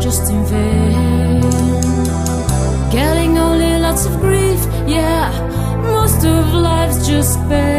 just in vain. Getting only lots of grief, yeah, most of life's just pain.